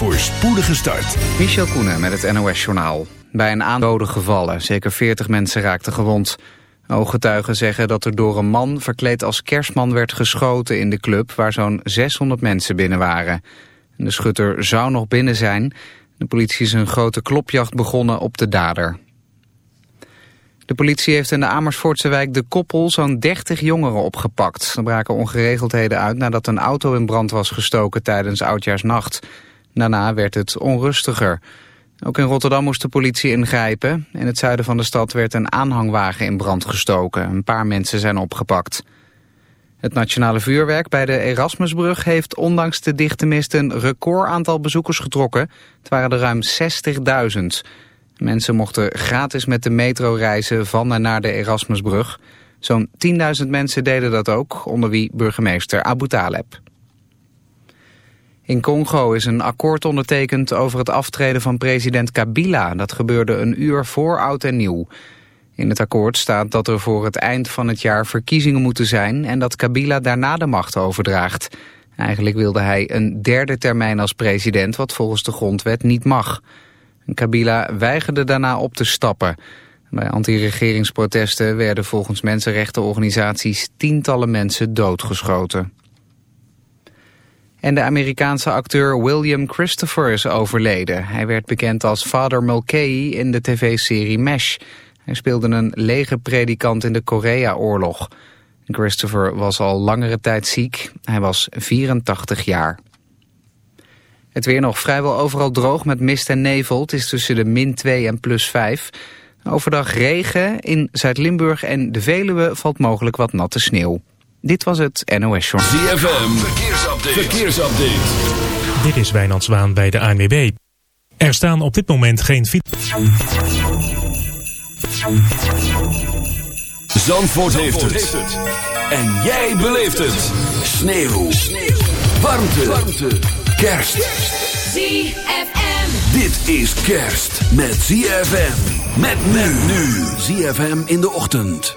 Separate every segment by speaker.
Speaker 1: voor spoedige start.
Speaker 2: Michel Koenen met het NOS-journaal. Bij een aandoden gevallen, zeker 40 mensen raakten gewond. Ooggetuigen zeggen dat er door een man verkleed als kerstman werd geschoten in de club... waar zo'n 600 mensen binnen waren. De schutter zou nog binnen zijn. De politie is een grote klopjacht begonnen op de dader. De politie heeft in de Amersfoortse wijk De Koppel zo'n 30 jongeren opgepakt. Er braken ongeregeldheden uit nadat een auto in brand was gestoken tijdens Oudjaarsnacht. Daarna werd het onrustiger. Ook in Rotterdam moest de politie ingrijpen. In het zuiden van de stad werd een aanhangwagen in brand gestoken. Een paar mensen zijn opgepakt. Het nationale vuurwerk bij de Erasmusbrug heeft ondanks de dichte mist een record aantal bezoekers getrokken. Het waren er ruim 60.000. Mensen mochten gratis met de metro reizen van en naar de Erasmusbrug. Zo'n 10.000 mensen deden dat ook, onder wie burgemeester Abu Taleb. In Congo is een akkoord ondertekend over het aftreden van president Kabila. Dat gebeurde een uur voor oud en nieuw. In het akkoord staat dat er voor het eind van het jaar verkiezingen moeten zijn... en dat Kabila daarna de macht overdraagt. Eigenlijk wilde hij een derde termijn als president... wat volgens de grondwet niet mag. Kabila weigerde daarna op te stappen. Bij anti-regeringsprotesten werden volgens mensenrechtenorganisaties tientallen mensen doodgeschoten. En de Amerikaanse acteur William Christopher is overleden. Hij werd bekend als Father Mulcahy in de tv-serie MASH. Hij speelde een lege predikant in de Korea-oorlog. Christopher was al langere tijd ziek. Hij was 84 jaar. Het weer nog vrijwel overal droog met mist en nevel. Het is tussen de min 2 en plus 5. Overdag regen. In Zuid-Limburg en de Veluwe valt mogelijk wat natte sneeuw. Dit was het NOS Short.
Speaker 1: ZFM, verkeersupdate. verkeersupdate.
Speaker 3: Dit is Wijnand Zwaan bij de ANWB. Er staan op dit moment geen fiets.
Speaker 1: Zandvoort, heeft, het. En jij beleeft het. Sneeuw. Sneeuw. Warmte. Warmte kerst.
Speaker 4: ZFM.
Speaker 1: Dit is kerst met ZFM. Met men nu. ZFM in de ochtend.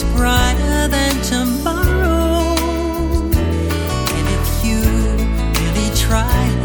Speaker 5: brighter than tomorrow. And if you really try,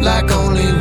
Speaker 6: like a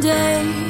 Speaker 7: It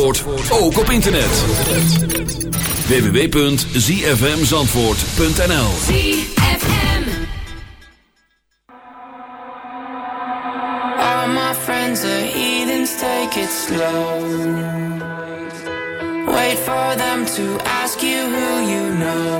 Speaker 1: Zandvoort, ook op internet. www.zfmzandvoort.nl
Speaker 8: ZFM.
Speaker 9: All my friends are heathens, take it slow. Wait for them to ask you who you know.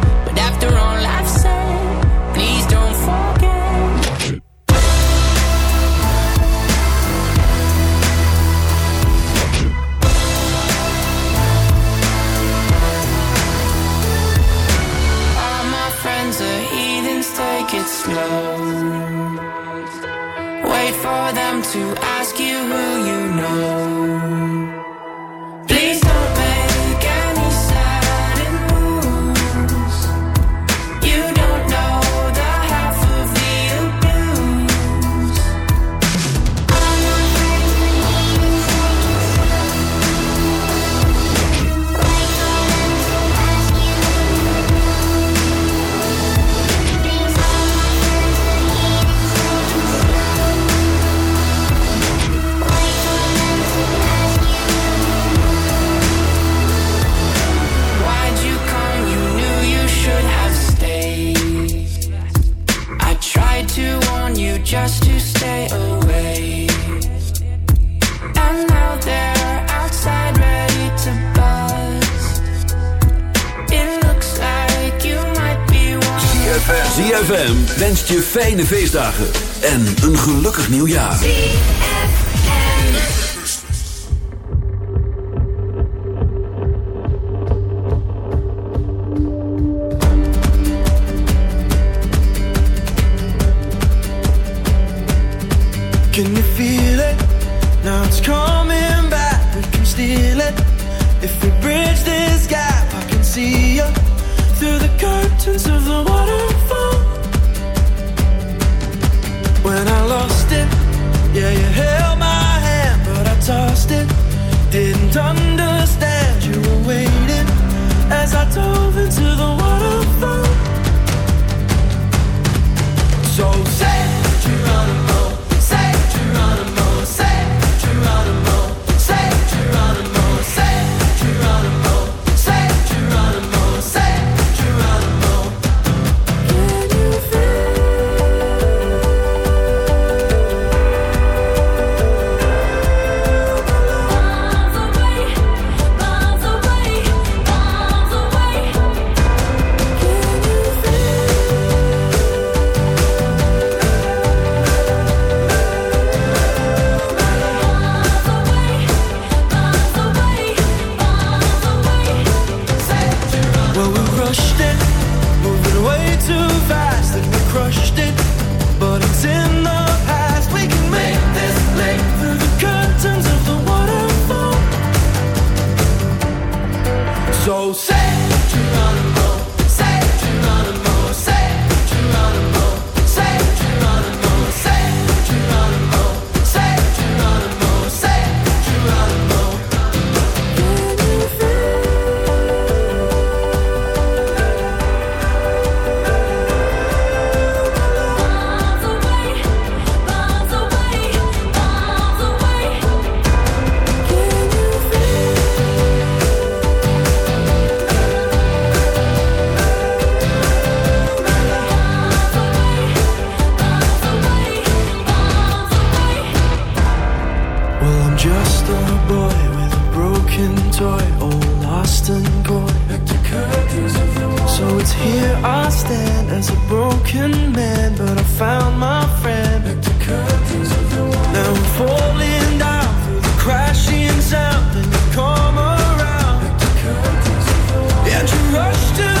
Speaker 1: Fijne feestdagen
Speaker 7: Didn't Here I stand as a broken man, but I found my friend. Now I'm falling down through the crashing sound, and you come around. And you rush to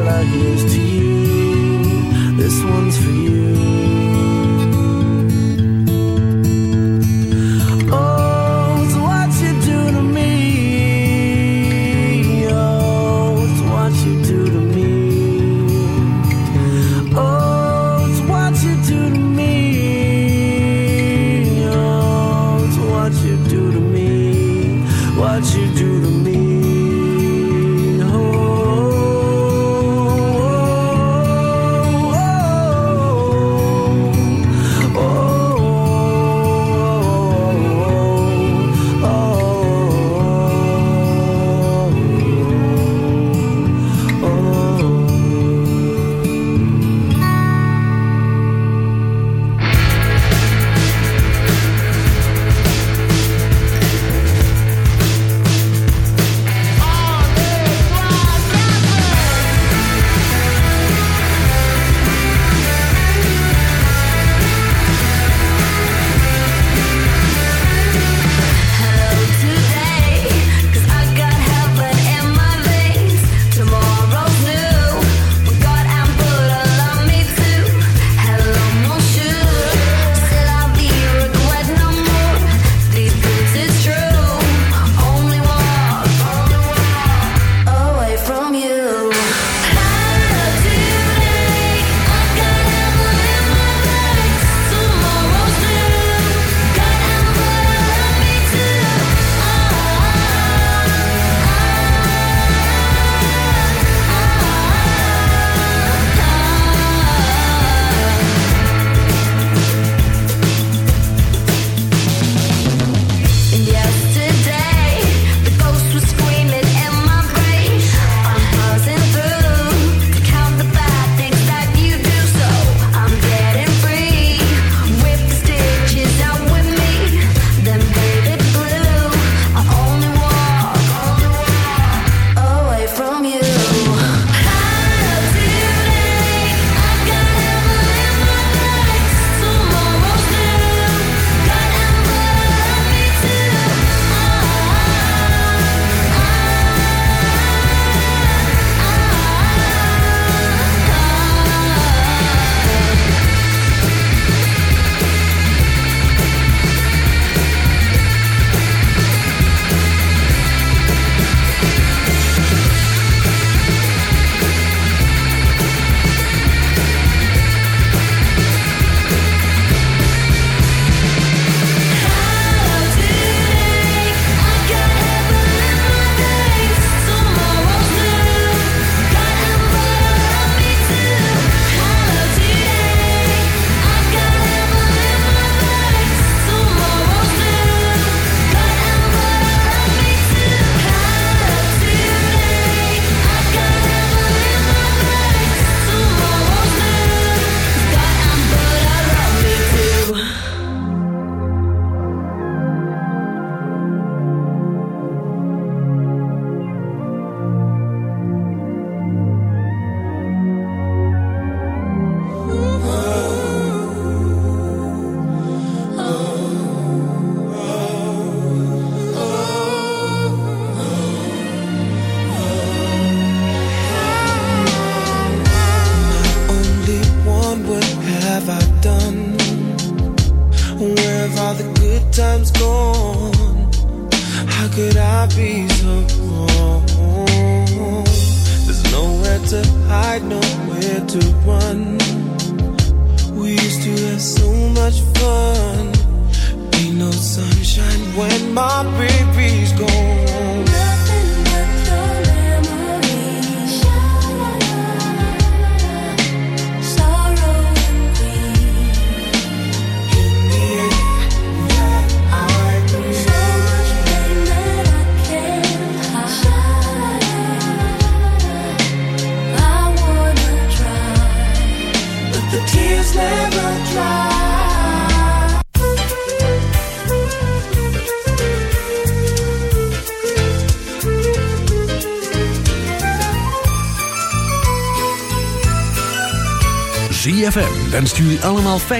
Speaker 1: Allemaal fijn.